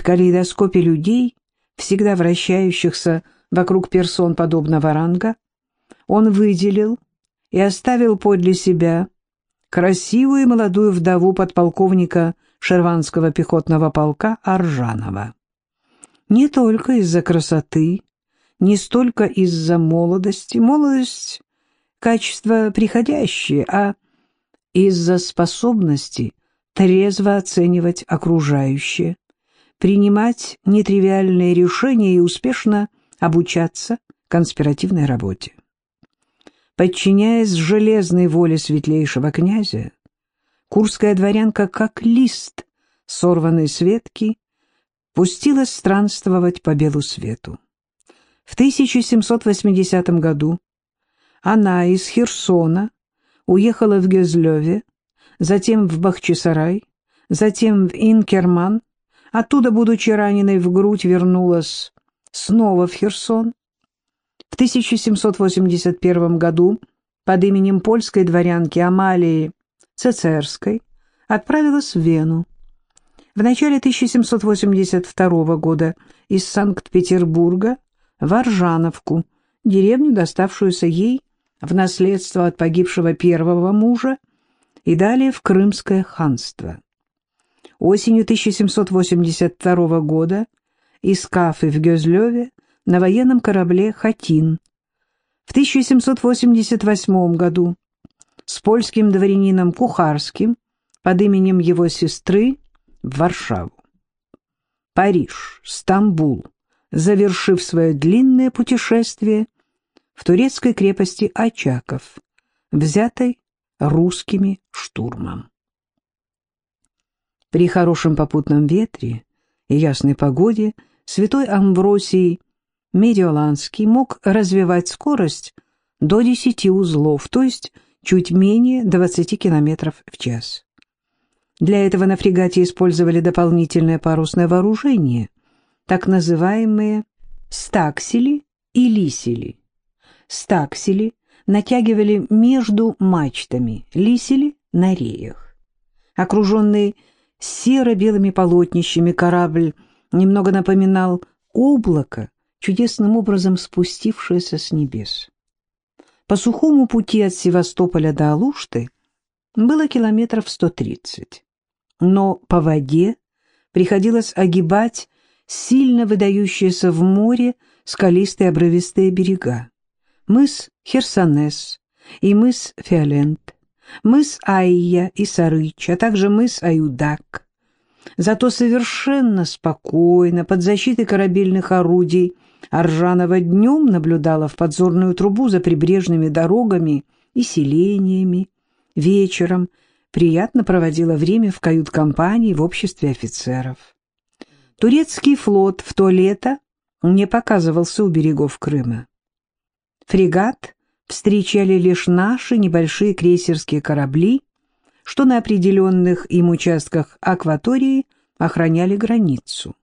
в калейдоскопе людей, всегда вращающихся вокруг персон подобного ранга, он выделил и оставил подле себя красивую и молодую вдову подполковника Шерванского пехотного полка Аржанова. Не только из-за красоты, не столько из-за молодости, молодость — качество приходящее, а из-за способности трезво оценивать окружающее, принимать нетривиальные решения и успешно обучаться конспиративной работе. Подчиняясь железной воле светлейшего князя, курская дворянка, как лист сорванной с ветки, пустилась странствовать по белу свету. В 1780 году она из Херсона уехала в Гезлеве, затем в Бахчисарай, затем в Инкерман, оттуда, будучи раненой в грудь, вернулась снова в Херсон. В 1781 году под именем польской дворянки Амалии Цецерской отправилась в Вену. В начале 1782 года из Санкт-Петербурга в Аржановку, деревню, доставшуюся ей в наследство от погибшего первого мужа, и далее в Крымское ханство. Осенью 1782 года из Кафы в Гёзлёве на военном корабле «Хатин». В 1788 году с польским дворянином Кухарским под именем его сестры в Варшаву. Париж, Стамбул, завершив свое длинное путешествие в турецкой крепости Очаков, взятой русскими штурмом. При хорошем попутном ветре и ясной погоде святой Амвросий Медиоланский мог развивать скорость до 10 узлов, то есть чуть менее 20 км в час. Для этого на фрегате использовали дополнительное парусное вооружение, так называемые стаксели и лисели. Стаксели натягивали между мачтами, лисели на реях. Окруженный серо-белыми полотнищами корабль немного напоминал облако, чудесным образом спустившееся с небес. По сухому пути от Севастополя до Алушты было километров 130 но по воде приходилось огибать сильно выдающиеся в море скалистые обрывистые берега. Мыс Херсонес и мыс Фиолент, мыс Айя и Сарыч, а также мыс Аюдак. Зато совершенно спокойно, под защитой корабельных орудий, Аржанова днем наблюдала в подзорную трубу за прибрежными дорогами и селениями, вечером приятно проводила время в кают-компании в обществе офицеров. Турецкий флот в то лето не показывался у берегов Крыма. Фрегат встречали лишь наши небольшие крейсерские корабли, что на определенных им участках акватории охраняли границу.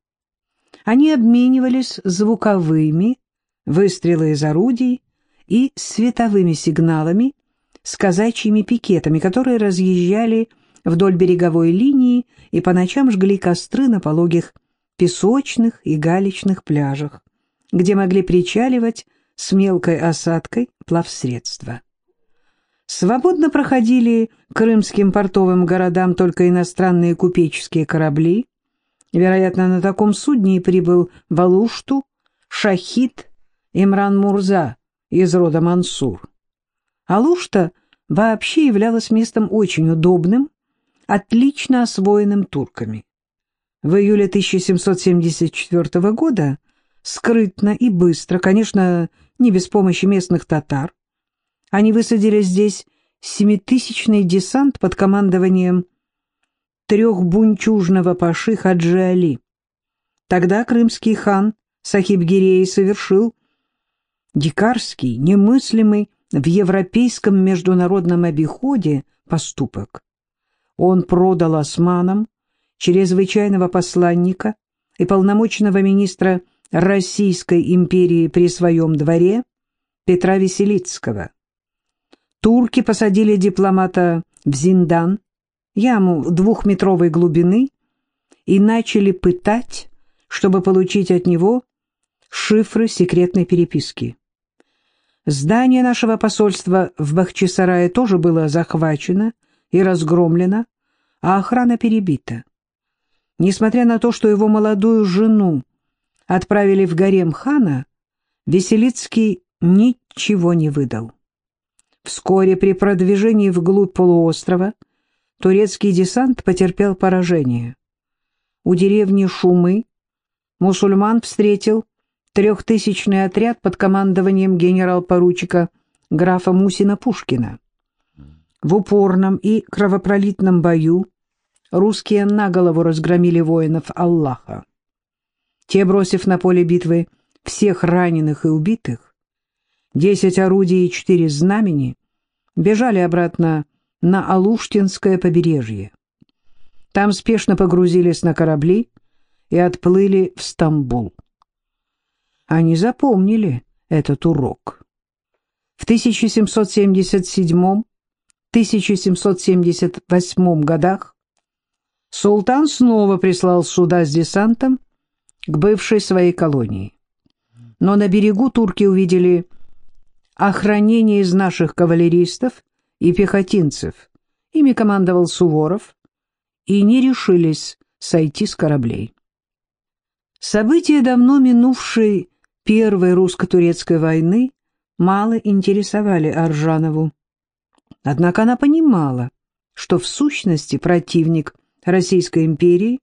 Они обменивались звуковыми, выстрелы из орудий и световыми сигналами с казачьими пикетами, которые разъезжали вдоль береговой линии и по ночам жгли костры на пологих песочных и галечных пляжах, где могли причаливать с мелкой осадкой плавсредства. Свободно проходили крымским портовым городам только иностранные купеческие корабли. Вероятно, на таком судне и прибыл в Алушту шахид Имран Мурза из рода Мансур. Алушта вообще являлась местом очень удобным, отлично освоенным турками. В июле 1774 года скрытно и быстро, конечно, не без помощи местных татар, они высадили здесь семитысячный десант под командованием трехбунчужного паши Хаджи Али. Тогда крымский хан Сахиб-Гирей совершил дикарский, немыслимый в европейском международном обиходе поступок. Он продал османам чрезвычайного посланника и полномочного министра Российской империи при своем дворе Петра Веселицкого. Турки посадили дипломата в Зиндан, яму двухметровой глубины, и начали пытать чтобы получить от него шифры секретной переписки. Здание нашего посольства в Бахчисарае тоже было захвачено и разгромлено, а охрана перебита. Несмотря на то, что его молодую жену отправили в гарем хана, Веселицкий ничего не выдал. Вскоре при продвижении вглубь полуострова турецкий десант потерпел поражение. У деревни Шумы мусульман встретил трехтысячный отряд под командованием генерал-поручика графа Мусина-Пушкина. В упорном и кровопролитном бою русские наголову разгромили воинов Аллаха. Те, бросив на поле битвы всех раненых и убитых, десять орудий и четыре знамени, бежали обратно на Алуштинское побережье. Там спешно погрузились на корабли и отплыли в Стамбул. Они запомнили этот урок. В 1777-1778 годах султан снова прислал суда с десантом к бывшей своей колонии. Но на берегу турки увидели охранение из наших кавалеристов и пехотинцев. Ими командовал Суворов, и не решились сойти с кораблей. События давно минувшей Первой русско-турецкой войны мало интересовали Аржанову. Однако она понимала, что в сущности противник Российской империи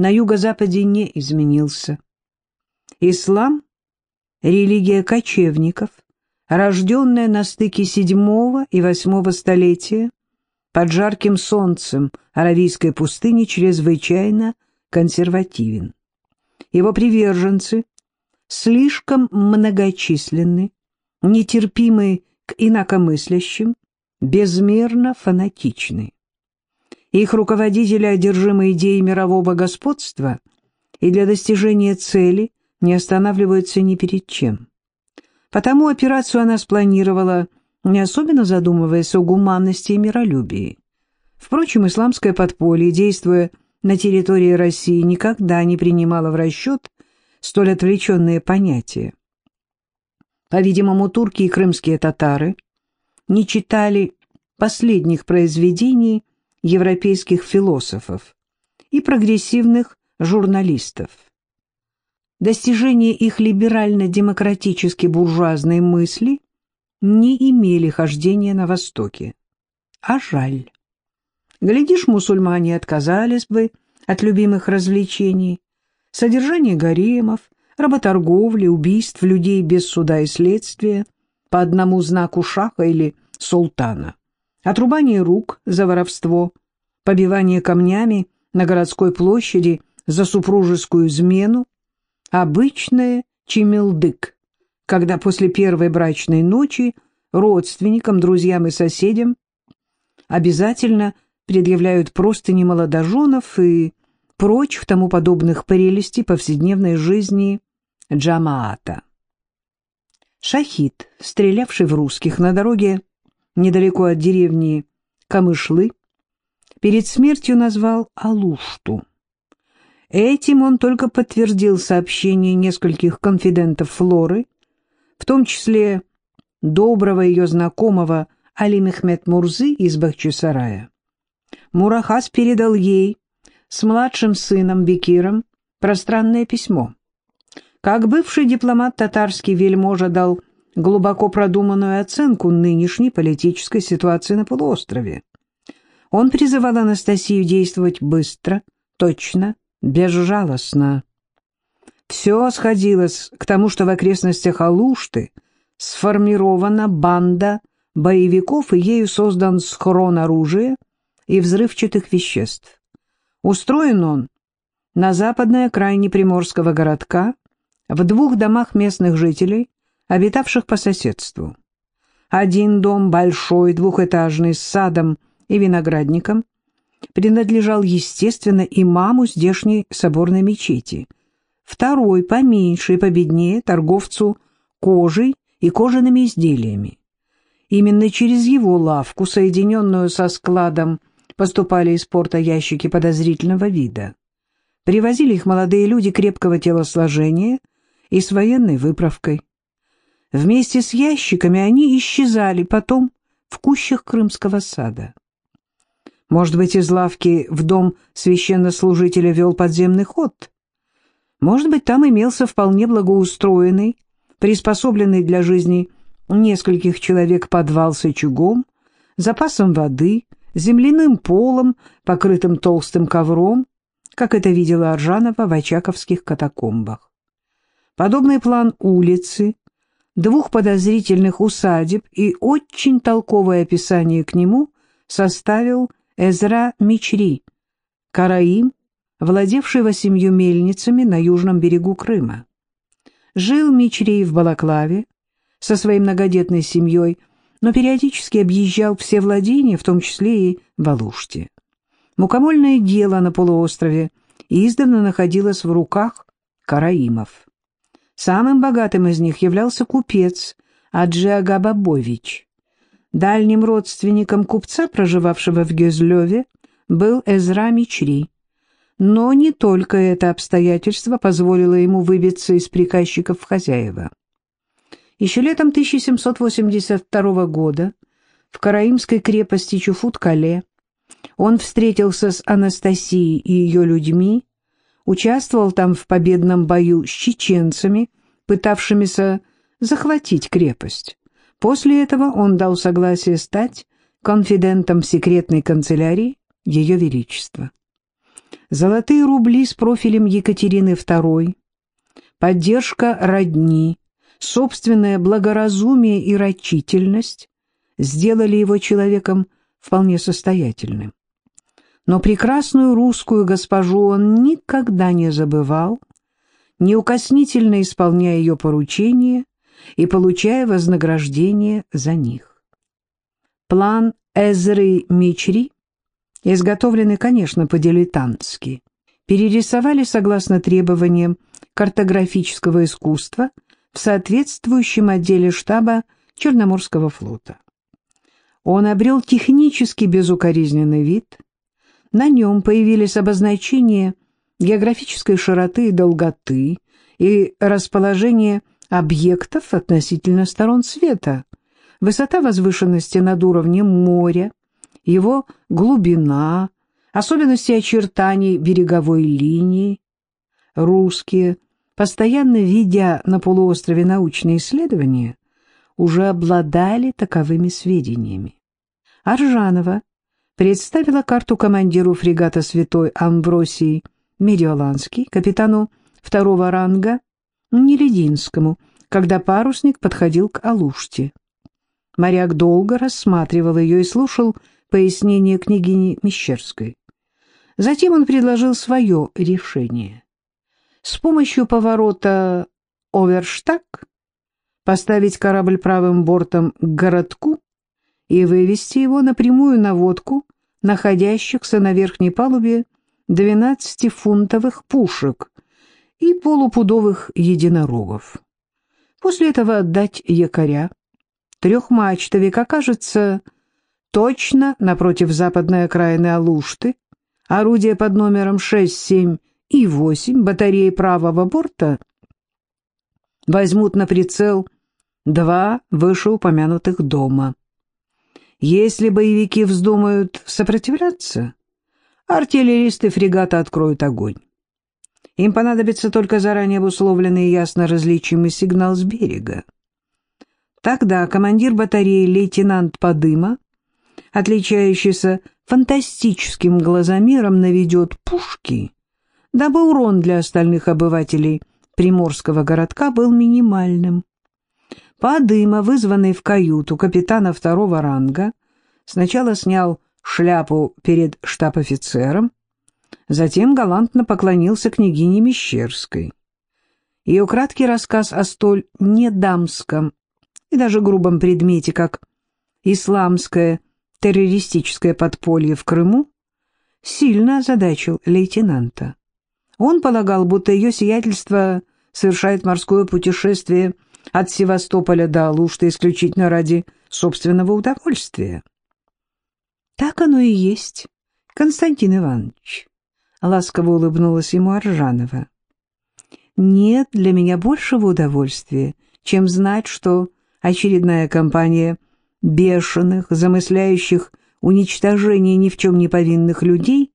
на юго-западе не изменился. Ислам – религия кочевников – рожденная на стыке VII и VIII столетия, под жарким солнцем аравийской пустыни чрезвычайно консервативен. Его приверженцы слишком многочисленны, нетерпимы к инакомыслящим, безмерно фанатичны. Их руководители одержимы идеей мирового господства и для достижения цели не останавливаются ни перед чем. Потому операцию она спланировала, не особенно задумываясь о гуманности и миролюбии. Впрочем, исламское подполье, действуя на территории России, никогда не принимало в расчет столь отвлеченные понятия. По-видимому, турки и крымские татары не читали последних произведений европейских философов и прогрессивных журналистов достижения их либерально-демократически буржуазной мысли не имели хождения на Востоке. А жаль. Глядишь, мусульмане отказались бы от любимых развлечений, содержания гаремов, работорговли, убийств людей без суда и следствия, по одному знаку шаха или султана, отрубание рук за воровство, побивание камнями на городской площади за супружескую измену, Обычное чемелдык, когда после первой брачной ночи родственникам, друзьям и соседям обязательно предъявляют простыни молодоженов и прочих тому подобных прелестей повседневной жизни джамаата. Шахид, стрелявший в русских на дороге недалеко от деревни Камышлы, перед смертью назвал Алушту. Этим он только подтвердил сообщение нескольких конфидентов Флоры, в том числе доброго ее знакомого Али Мехмед Мурзы из Бахчисарая. Мурахас передал ей с младшим сыном Бекиром пространное письмо. Как бывший дипломат татарский вельможа дал глубоко продуманную оценку нынешней политической ситуации на полуострове. Он призывал Анастасию действовать быстро, точно, безжалостно. Все сходилось к тому, что в окрестностях Алушты сформирована банда боевиков и ею создан схрон оружия и взрывчатых веществ. Устроен он на западной окраине приморского городка в двух домах местных жителей, обитавших по соседству. Один дом, большой, двухэтажный, с садом и виноградником, принадлежал, естественно, имаму здешней соборной мечети. Второй, поменьше и победнее, торговцу кожей и кожаными изделиями. Именно через его лавку, соединенную со складом, поступали из порта ящики подозрительного вида. Привозили их молодые люди крепкого телосложения и с военной выправкой. Вместе с ящиками они исчезали потом в кущах Крымского сада. Может быть, из лавки в дом священнослужителя вел подземный ход? Может быть, там имелся вполне благоустроенный, приспособленный для жизни нескольких человек подвал с очагом, запасом воды, земляным полом, покрытым толстым ковром, как это видела Аржанова в очаковских катакомбах. Подобный план улицы, двух подозрительных усадеб и очень толковое описание к нему составил Эзра Мичри, караим, владевший восемью мельницами на южном берегу Крыма. Жил Мичри в Балаклаве со своей многодетной семьей, но периодически объезжал все владения, в том числе и в Алуште. Мукомольное дело на полуострове издавна находилось в руках караимов. Самым богатым из них являлся купец Аджиага Бабович. Дальним родственником купца, проживавшего в Гезлеве, был Эзра Мичри. Но не только это обстоятельство позволило ему выбиться из приказчиков в хозяева. Еще летом 1782 года в караимской крепости Чуфут-Кале он встретился с Анастасией и ее людьми, участвовал там в победном бою с чеченцами, пытавшимися захватить крепость. После этого он дал согласие стать конфидентом секретной канцелярии Ее Величества золотые рубли с профилем Екатерины II, поддержка родни, собственное благоразумие и рачительность сделали его человеком вполне состоятельным. Но прекрасную русскую госпожу он никогда не забывал, неукоснительно исполняя ее поручения и получая вознаграждение за них. План Эзры Мичри изготовлены, конечно, по-дилетантски, перерисовали согласно требованиям картографического искусства в соответствующем отделе штаба Черноморского флота. Он обрел технически безукоризненный вид, на нем появились обозначения географической широты и долготы и расположение объектов относительно сторон света, высота возвышенности над уровнем моря, его глубина, особенности очертаний береговой линии. Русские, постоянно видя на полуострове научные исследования, уже обладали таковыми сведениями. Аржанова представила карту командиру фрегата «Святой Амвросий» Медиоланский, капитану второго ранга Нелединскому, когда парусник подходил к Алуште. Моряк долго рассматривал ее и слушал пояснение княгини Мещерской. Затем он предложил свое решение. С помощью поворота Оверштаг поставить корабль правым бортом к городку и вывести его на прямую наводку находящихся на верхней палубе 12-фунтовых пушек и полупудовых единорогов. После этого отдать якоря. Трехмачтовик окажется точно напротив западной окраины Алушты, орудия под номером 6, 7 и 8 батареи правого борта возьмут на прицел два вышеупомянутых дома. Если боевики вздумают сопротивляться, артиллеристы фрегата откроют огонь. Им понадобится только заранее обусловленный и ясно различимый сигнал с берега. Тогда командир батареи лейтенант Подыма отличающийся фантастическим глазомером, наведет пушки, дабы урон для остальных обывателей приморского городка был минимальным. Подыма, вызванный в каюту капитана второго ранга, сначала снял шляпу перед штаб-офицером, затем галантно поклонился княгине Мещерской. Ее краткий рассказ о столь недамском и даже грубом предмете, как исламское террористическое подполье в Крыму сильно озадачил лейтенанта. Он полагал, будто ее сиятельство совершает морское путешествие от Севастополя до Алушты исключительно ради собственного удовольствия. Так оно и есть, Константин Иванович. — ласково улыбнулась ему Аржанова. «Нет для меня большего удовольствия, чем знать, что очередная компания бешеных, замысляющих уничтожение ни в чем не повинных людей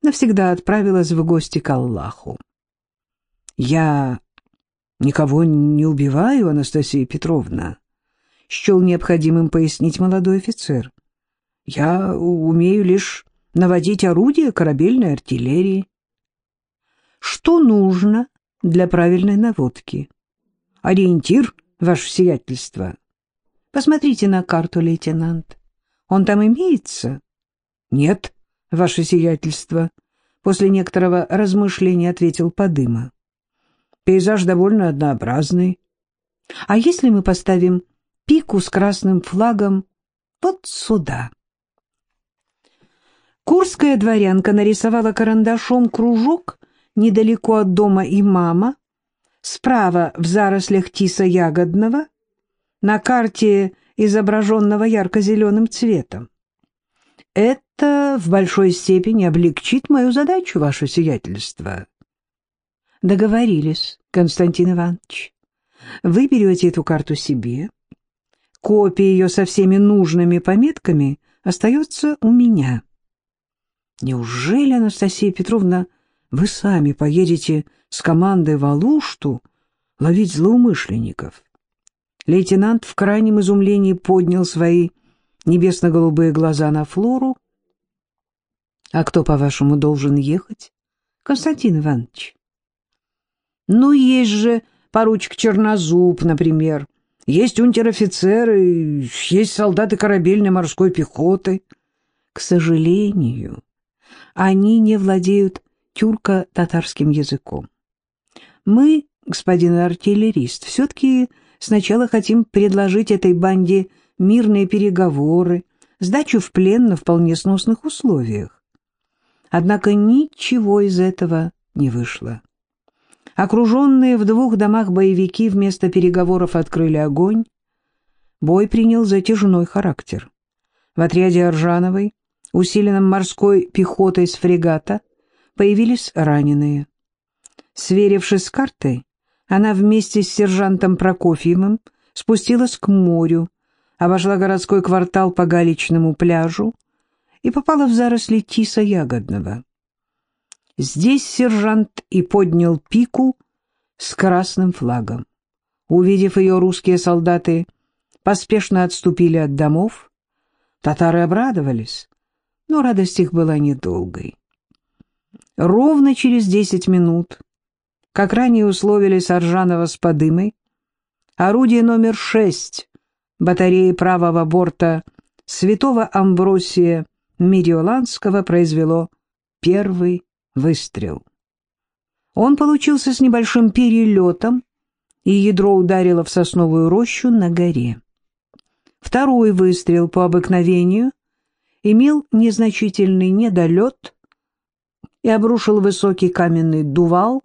навсегда отправилась в гости к Аллаху. «Я никого не убиваю, Анастасия Петровна», — счел необходимым пояснить молодой офицер. «Я умею лишь наводить орудия корабельной артиллерии. Что нужно для правильной наводки? Ориентир, ваше сиятельство. Посмотрите на карту, лейтенант. Он там имеется? Нет, ваше сиятельство. После некоторого размышления ответил Подыма. Пейзаж довольно однообразный. А если мы поставим пику с красным флагом вот сюда? Курская дворянка нарисовала карандашом кружок недалеко от дома имама, справа в зарослях тиса ягодного, на карте изображенного ярко-зеленым цветом. Это в большой степени облегчит мою задачу, ваше сиятельство. Договорились, Константин Иванович. Вы берете эту карту себе. Копия ее со всеми нужными пометками остается у меня. Неужели, Анастасия Петровна, вы сами поедете с командой в Алушту ловить злоумышленников? Лейтенант в крайнем изумлении поднял свои небесно-голубые глаза на Флору. — А кто, по-вашему, должен ехать? — Константин Иванович. — Ну, есть же поручик Чернозуб, например. Есть унтер-офицеры, есть солдаты корабельной морской пехоты. К сожалению, они не владеют тюрко-татарским языком. Мы, господин артиллерист, все-таки сначала хотим предложить этой банде мирные переговоры, сдачу в плен на вполне сносных условиях. Однако ничего из этого не вышло. Окруженные в двух домах боевики вместо переговоров открыли огонь. Бой принял затяжной характер. В отряде Аржановой усиленном морской пехотой с фрегата, появились раненые. Сверившись с картой, она вместе с сержантом Прокофьевым спустилась к морю, обошла городской квартал по галечному пляжу и попала в заросли тиса ягодного. Здесь сержант и поднял пику с красным флагом. Увидев ее, русские солдаты поспешно отступили от домов. Татары обрадовались но радость их была недолгой. Ровно через десять минут, как ранее условили Саржанова с Подымой, орудие номер шесть батареи правого борта святого Амбросия Медиоланского произвело первый выстрел. Он получился с небольшим перелетом, и ядро ударило в сосновую рощу на горе. Второй выстрел по обыкновению имел незначительный недолет и обрушил высокий каменный дувал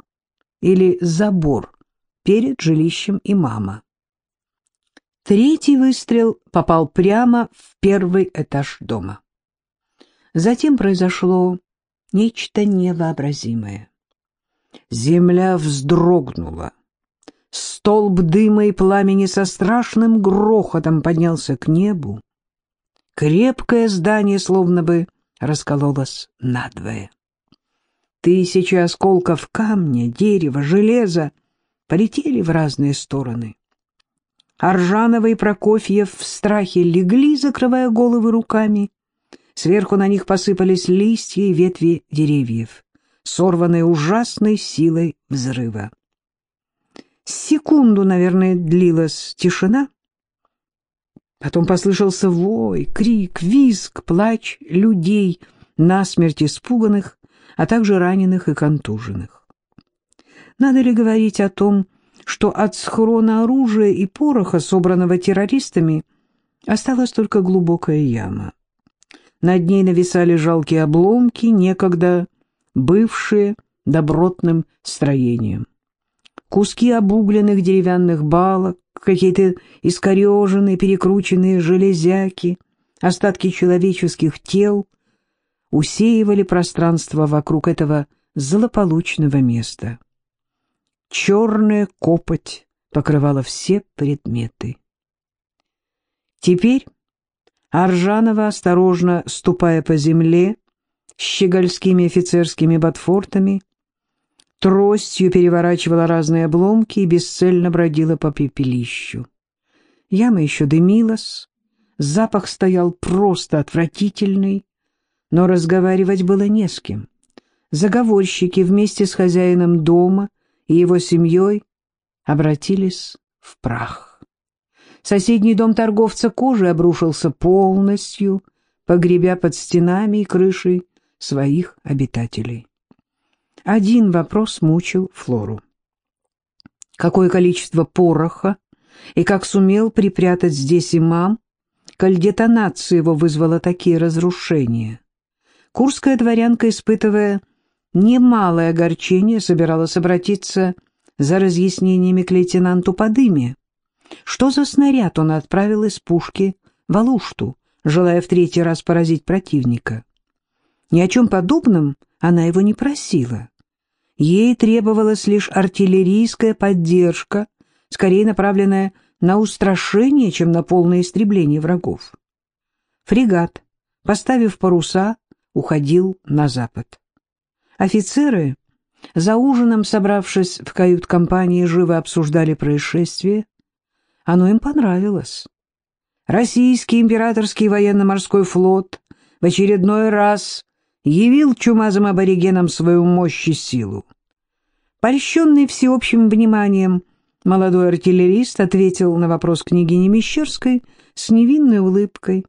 или забор перед жилищем имама. Третий выстрел попал прямо в первый этаж дома. Затем произошло нечто невообразимое. Земля вздрогнула. Столб дыма и пламени со страшным грохотом поднялся к небу. Крепкое здание словно бы раскололось надвое. Тысячи осколков камня, дерева, железа полетели в разные стороны. Аржанова и Прокофьев в страхе легли, закрывая головы руками. Сверху на них посыпались листья и ветви деревьев, сорванные ужасной силой взрыва. Секунду, наверное, длилась тишина, Потом послышался вой, крик, визг, плач людей, насмерть испуганных, а также раненых и контуженных. Надо ли говорить о том, что от схрона оружия и пороха, собранного террористами, осталась только глубокая яма. Над ней нависали жалкие обломки, некогда бывшие добротным строением. Куски обугленных деревянных балок, какие-то искореженные, перекрученные железяки, остатки человеческих тел. усеивали пространство вокруг этого злополучного места. Черная копоть покрывала все предметы. Теперь Аржанова, осторожно ступая по земле, щегольскими офицерскими ботфортами, тростью переворачивала разные обломки и бесцельно бродила по пепелищу. Яма еще дымилась, запах стоял просто отвратительный, но разговаривать было не с кем. Заговорщики вместе с хозяином дома и его семьей обратились в прах. Соседний дом торговца кожи обрушился полностью, погребя под стенами и крышей своих обитателей. Один вопрос мучил Флору. Какое количество пороха и как сумел припрятать здесь имам, коль детонация его вызвала такие разрушения? Курская дворянка, испытывая немалое огорчение, собиралась обратиться за разъяснениями к лейтенанту Подыме. Что за снаряд он отправил из пушки в Алушту, желая в третий раз поразить противника? Ни о чем подобном она его не просила. Ей требовалась лишь артиллерийская поддержка, скорее направленная на устрашение, чем на полное истребление врагов. Фрегат, поставив паруса, уходил на запад. Офицеры, за ужином собравшись в кают-компании, живо обсуждали происшествие. Оно им понравилось. Российский императорский военно-морской флот в очередной раз явил чумазым аборигенам свою мощь и силу. Польщенный всеобщим вниманием, молодой артиллерист ответил на вопрос княгини Мещерской с невинной улыбкой.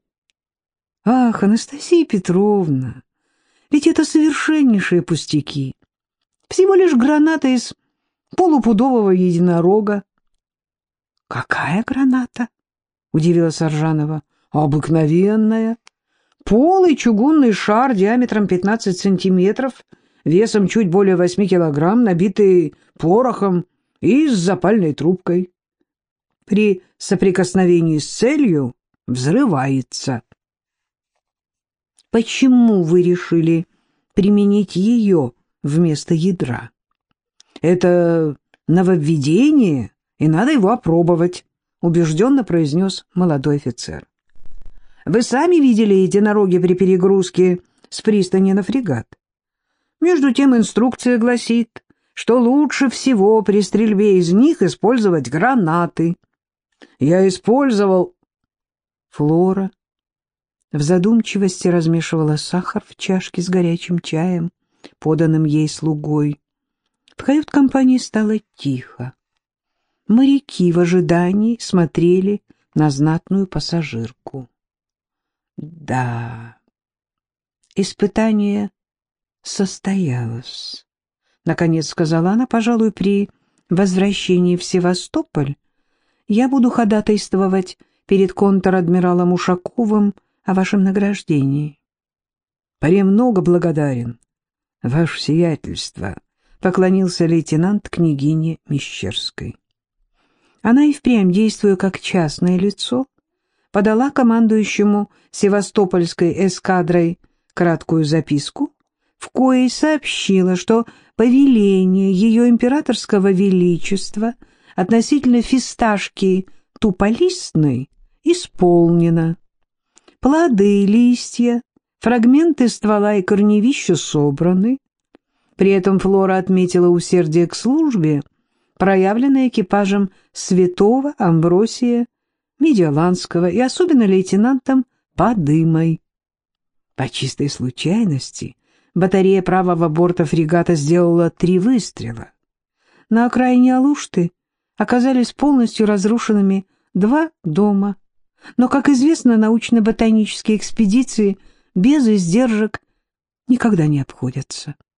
«Ах, Анастасия Петровна, ведь это совершеннейшие пустяки. Всего лишь граната из полупудового единорога». «Какая граната?» — удивилась Аржанова. «Обыкновенная. Полый чугунный шар диаметром 15 сантиметров, весом чуть более 8 килограмм, набитый порохом и с запальной трубкой. При соприкосновении с целью взрывается. Почему вы решили применить ее вместо ядра? Это нововведение, и надо его опробовать, убежденно произнес молодой офицер. Вы сами видели единороги при перегрузке с пристани на фрегат. Между тем инструкция гласит, что лучше всего при стрельбе из них использовать гранаты. Я использовал... Флора в задумчивости размешивала сахар в чашке с горячим чаем, поданным ей слугой. В кают-компании стало тихо. Моряки в ожидании смотрели на знатную пассажирку. Да, испытание состоялось. Наконец сказала она, пожалуй, при возвращении в Севастополь я буду ходатайствовать перед контр-адмиралом Ушаковым о вашем награждении. Премного благодарен, ваше сиятельство, поклонился лейтенант княгине Мещерской. Она и впрямь, действуя как частное лицо, подала командующему Севастопольской эскадрой краткую записку, в коей сообщила, что повеление ее императорского величества относительно фисташки туполистной исполнено. Плоды, листья, фрагменты ствола и корневища собраны. При этом Флора отметила усердие к службе, проявленное экипажем святого Амбросия Медиаланского и особенно лейтенантом Подымой. По чистой случайности батарея правого борта фрегата сделала три выстрела. На окраине Алушты оказались полностью разрушенными два дома. Но, как известно, научно-ботанические экспедиции без издержек никогда не обходятся.